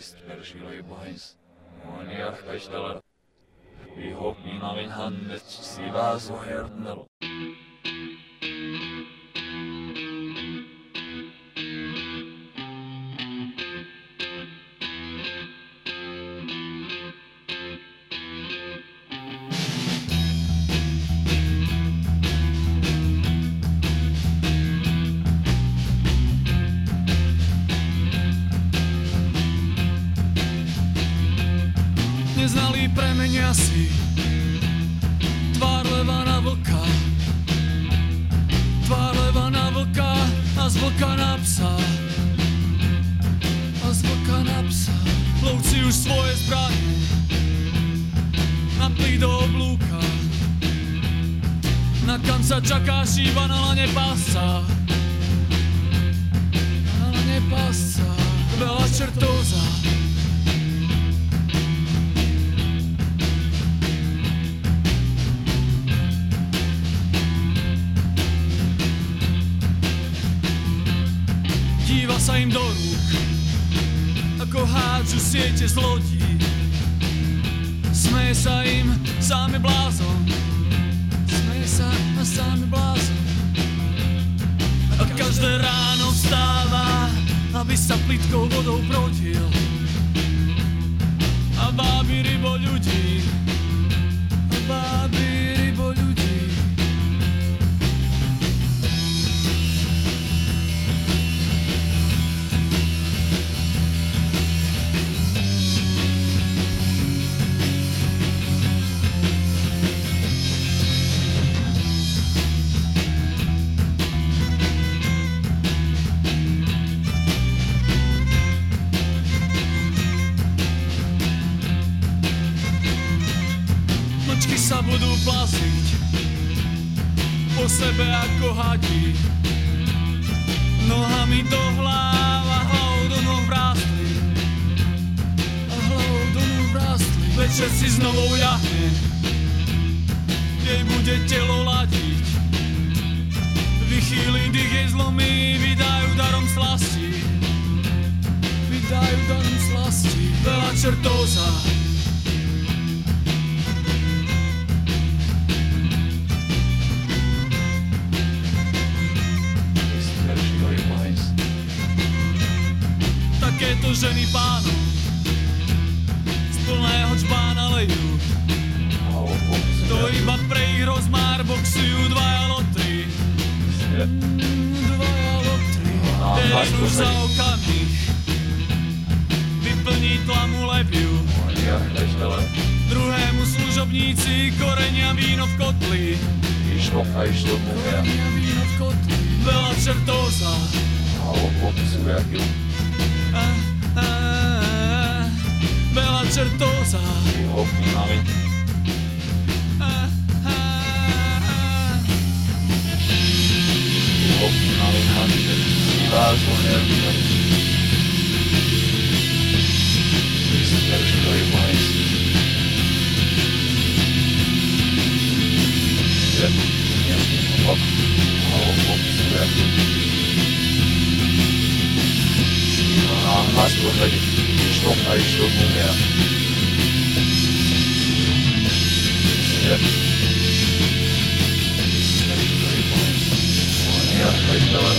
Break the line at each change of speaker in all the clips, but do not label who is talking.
Spillskiver i boys. Og han gjør ikke det. Vi håper min av en handlet, si hva så her den er.
Neznalý premenia si Tvár leva na vlka. Tvár leva na vlka A z vlka na psa. A z vlka na psa. Lovci už svoje zbranie Napli do oblúka. Na kam sa čaká šíva na lane pásca. Na lane pásca. Veľa čertóza díva sa im do rúk, ako hádžu siete z lodí. Smeje sa im sáme blázon, smeje sa a sáme blázon. A každé ráno vstáva, aby sa plitkou vodou brodil. A bábi rybo ľudí, budú plaziť po sebe ako hadi. Nohami do hlav a hlavou do noh vrástli. A hlavou do noh vrástli. Večer si znovu jahne, jej bude telo ladiť. Vychýli dých jej zlomí, vydajú darom slasti. Vydajú darom slasti. Veľa čertóza, ženy pánov z plného čbána lejú. To iba pre ich rozmár boxujú dvaja lotry. Dvaja lotry. Jeden už za okamih vyplní tlamu lepiu. Druhému služobníci korenia víno v kotli. Korenia víno v kotli. Veľa čertóza.
A opom sujakil.
A, a,
certosa. Hopefully, ah, ah, ah. A haspohľadí. Išlo kaistomu ja. Ja. Isperskilöi boys. Monia kaistella.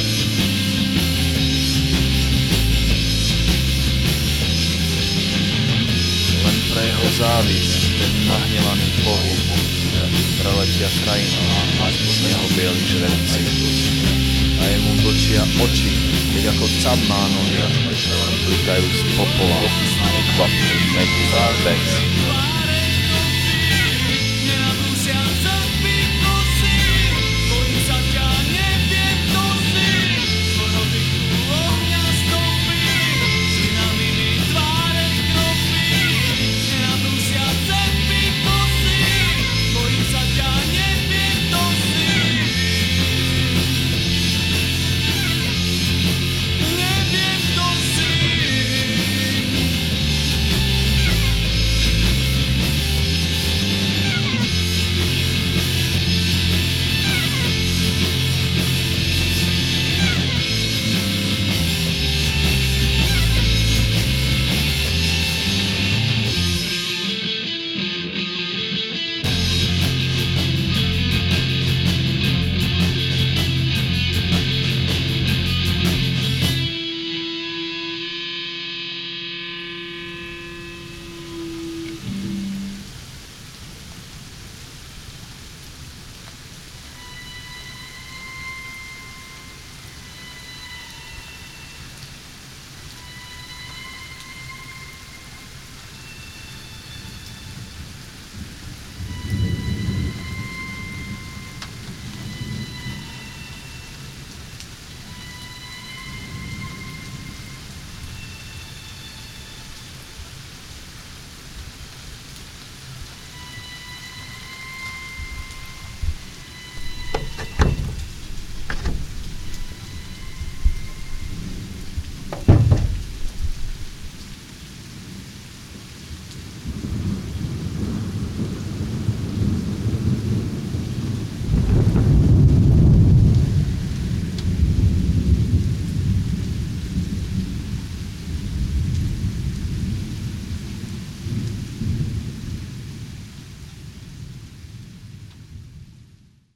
Len pre jeho závisť, ten nahnevaný pohyb, preletia krajinou a z neho bieli žrebci. A jemu blčia oči, keď ako cab má nohy, klikajú z popola, nekvapný, medzi zábex.